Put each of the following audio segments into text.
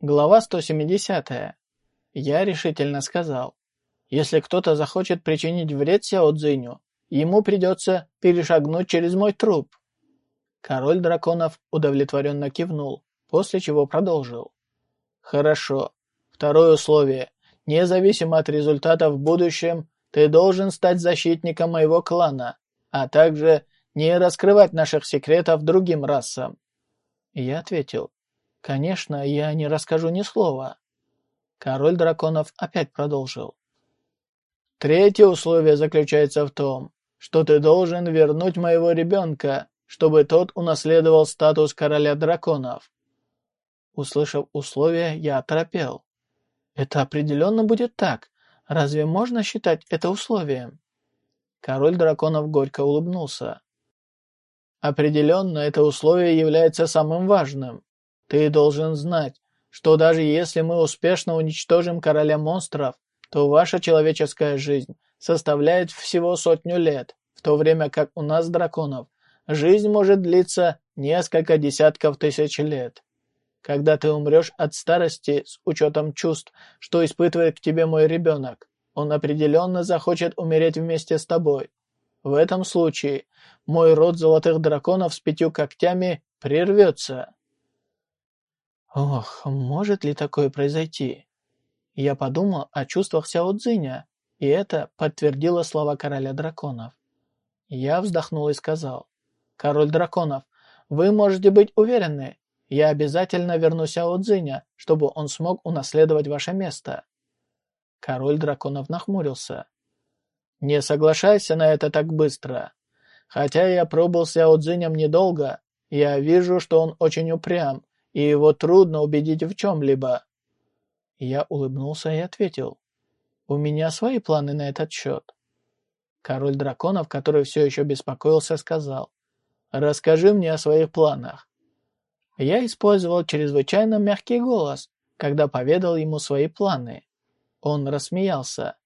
Глава 170. Я решительно сказал, если кто-то захочет причинить вред Сяо Цзиню, ему придется перешагнуть через мой труп. Король драконов удовлетворенно кивнул, после чего продолжил. Хорошо. Второе условие. Независимо от результатов в будущем, ты должен стать защитником моего клана, а также не раскрывать наших секретов другим расам. Я ответил. Конечно, я не расскажу ни слова. Король драконов опять продолжил. Третье условие заключается в том, что ты должен вернуть моего ребенка, чтобы тот унаследовал статус короля драконов. Услышав условия, я оторопел. Это определенно будет так. Разве можно считать это условием? Король драконов горько улыбнулся. Определенно, это условие является самым важным. Ты должен знать, что даже если мы успешно уничтожим короля монстров, то ваша человеческая жизнь составляет всего сотню лет, в то время как у нас, драконов, жизнь может длиться несколько десятков тысяч лет. Когда ты умрешь от старости с учетом чувств, что испытывает к тебе мой ребенок, он определенно захочет умереть вместе с тобой. В этом случае мой род золотых драконов с пятью когтями прервется. Ох, может ли такое произойти? Я подумал о чувствах Сяо Цзиня, и это подтвердило слова короля драконов. Я вздохнул и сказал, «Король драконов, вы можете быть уверены, я обязательно верну Сяо Цзиня, чтобы он смог унаследовать ваше место». Король драконов нахмурился. «Не соглашайся на это так быстро. Хотя я пробыл Сяо Цзинем недолго, я вижу, что он очень упрям и его трудно убедить в чем-либо. Я улыбнулся и ответил. У меня свои планы на этот счет. Король драконов, который все еще беспокоился, сказал. Расскажи мне о своих планах. Я использовал чрезвычайно мягкий голос, когда поведал ему свои планы. Он рассмеялся.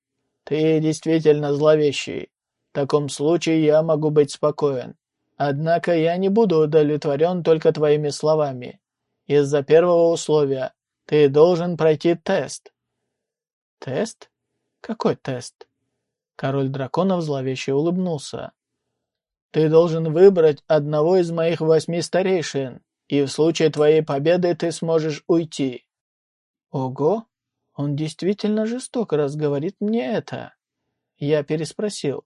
«Ты действительно зловещий. В таком случае я могу быть спокоен. Однако я не буду удовлетворен только твоими словами. Из-за первого условия ты должен пройти тест. Тест? Какой тест? Король драконов зловеще улыбнулся. Ты должен выбрать одного из моих восьми старейшин, и в случае твоей победы ты сможешь уйти. Ого, он действительно жесток, раз говорит мне это. Я переспросил.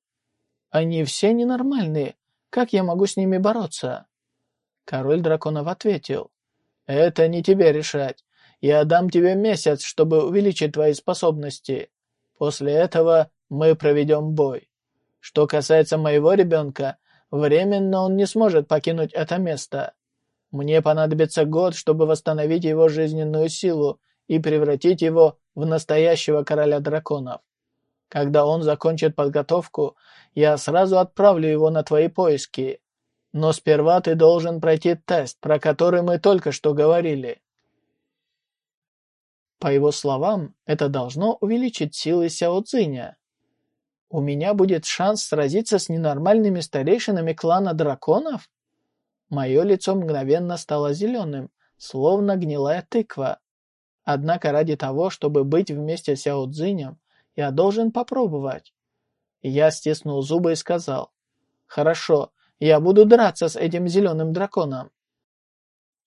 Они все ненормальные. Как я могу с ними бороться? Король драконов ответил. Это не тебе решать. Я дам тебе месяц, чтобы увеличить твои способности. После этого мы проведем бой. Что касается моего ребенка, временно он не сможет покинуть это место. Мне понадобится год, чтобы восстановить его жизненную силу и превратить его в настоящего короля драконов. Когда он закончит подготовку, я сразу отправлю его на твои поиски. Но сперва ты должен пройти тест, про который мы только что говорили. По его словам, это должно увеличить силы Сяо Цзиня. У меня будет шанс сразиться с ненормальными старейшинами клана драконов? Мое лицо мгновенно стало зеленым, словно гнилая тыква. Однако ради того, чтобы быть вместе с Сяо Цзинем, я должен попробовать. Я стиснул зубы и сказал, «Хорошо, я буду драться с этим зеленым драконом.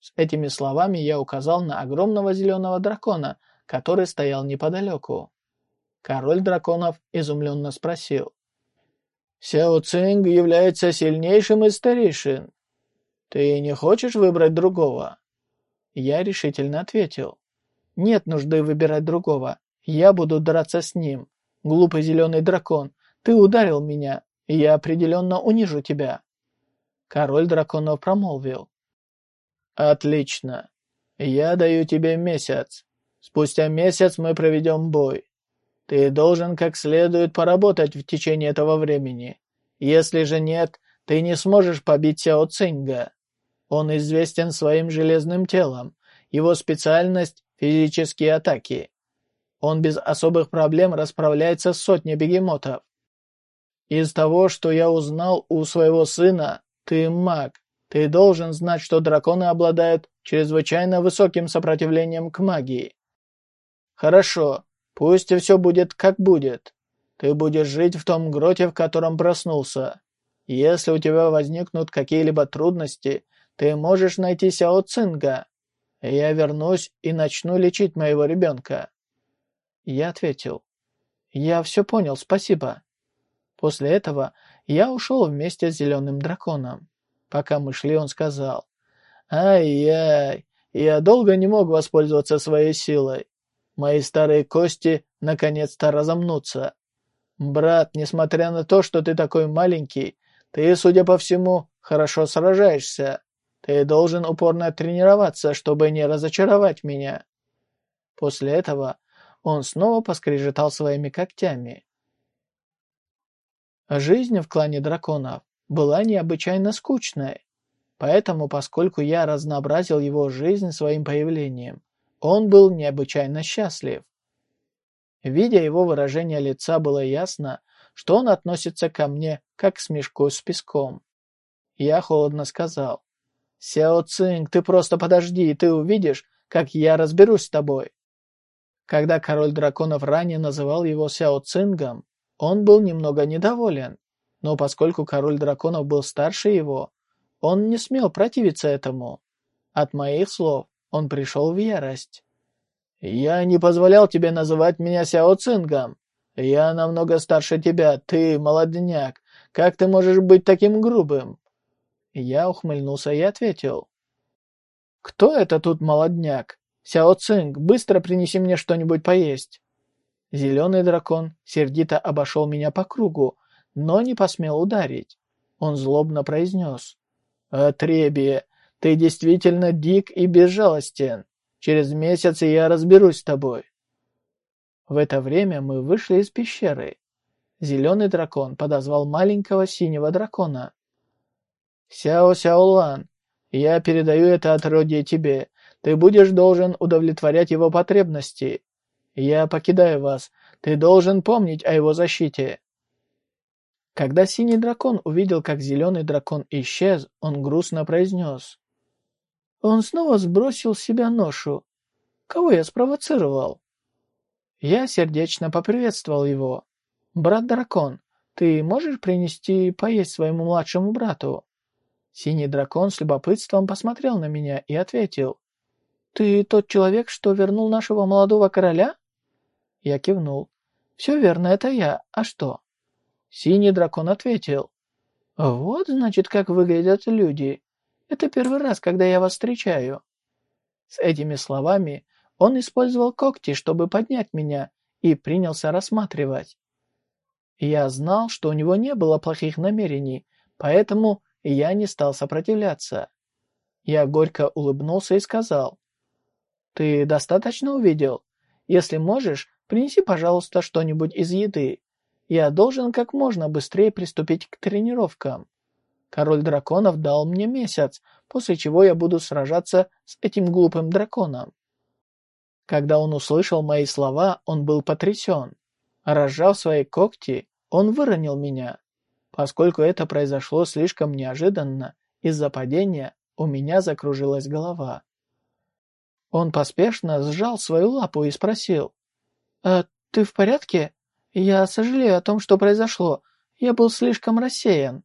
С этими словами я указал на огромного зеленого дракона, который стоял неподалеку. Король драконов изумленно спросил. «Сяо Цинг является сильнейшим из старейшин. Ты не хочешь выбрать другого?» Я решительно ответил. «Нет нужды выбирать другого. Я буду драться с ним. Глупый зеленый дракон, ты ударил меня, и я определенно унижу тебя». Король драконов промолвил. «Отлично. Я даю тебе месяц. Спустя месяц мы проведем бой. Ты должен как следует поработать в течение этого времени. Если же нет, ты не сможешь побить Сяо Цинга. Он известен своим железным телом. Его специальность – физические атаки. Он без особых проблем расправляется с сотней бегемотов. Из того, что я узнал у своего сына, ты маг. Ты должен знать, что драконы обладают чрезвычайно высоким сопротивлением к магии. Хорошо, пусть все будет как будет. Ты будешь жить в том гроте, в котором проснулся. Если у тебя возникнут какие-либо трудности, ты можешь найти Сяо Цинга. Я вернусь и начну лечить моего ребенка. Я ответил. Я все понял, спасибо. После этого я ушел вместе с зеленым драконом. Пока мы шли, он сказал. Ай-яй, я долго не мог воспользоваться своей силой. Мои старые кости наконец-то разомнутся. Брат, несмотря на то, что ты такой маленький, ты, судя по всему, хорошо сражаешься. Ты должен упорно тренироваться, чтобы не разочаровать меня. После этого он снова поскрежетал своими когтями. Жизнь в клане драконов была необычайно скучной. Поэтому, поскольку я разнообразил его жизнь своим появлением, он был необычайно счастлив. Видя его выражение лица, было ясно, что он относится ко мне, как к смешку с песком. Я холодно сказал, «Сяо Цинг, ты просто подожди, и ты увидишь, как я разберусь с тобой». Когда король драконов ранее называл его Сяо Цингом, он был немного недоволен, но поскольку король драконов был старше его, он не смел противиться этому. От моих слов он пришел в ярость. «Я не позволял тебе называть меня Сяо Цингом. Я намного старше тебя, ты молодняк. Как ты можешь быть таким грубым?» Я ухмыльнулся и ответил. «Кто это тут молодняк? Сяо Цинг, быстро принеси мне что-нибудь поесть». Зеленый дракон сердито обошел меня по кругу, но не посмел ударить. Он злобно произнес. «Отребие, ты действительно дик и безжалостен. Через месяц я разберусь с тобой». В это время мы вышли из пещеры. Зеленый дракон подозвал маленького синего дракона. «Сяо Сяолан, я передаю это отродье тебе. Ты будешь должен удовлетворять его потребности. Я покидаю вас. Ты должен помнить о его защите». Когда синий дракон увидел, как зеленый дракон исчез, он грустно произнес. Он снова сбросил с себя ношу. Кого я спровоцировал? Я сердечно поприветствовал его. «Брат-дракон, ты можешь принести поесть своему младшему брату?» Синий дракон с любопытством посмотрел на меня и ответил. «Ты тот человек, что вернул нашего молодого короля?» Я кивнул. «Все верно, это я. А что?» Синий дракон ответил. «Вот, значит, как выглядят люди. Это первый раз, когда я вас встречаю». С этими словами он использовал когти, чтобы поднять меня, и принялся рассматривать. Я знал, что у него не было плохих намерений, поэтому я не стал сопротивляться. Я горько улыбнулся и сказал, «Ты достаточно увидел? Если можешь, принеси, пожалуйста, что-нибудь из еды. Я должен как можно быстрее приступить к тренировкам. Король драконов дал мне месяц, после чего я буду сражаться с этим глупым драконом. Когда он услышал мои слова, он был потрясен. Разжав свои когти, он выронил меня. Поскольку это произошло слишком неожиданно, из-за падения у меня закружилась голова. Он поспешно сжал свою лапу и спросил. «А ты в порядке?» «Я сожалею о том, что произошло. Я был слишком рассеян».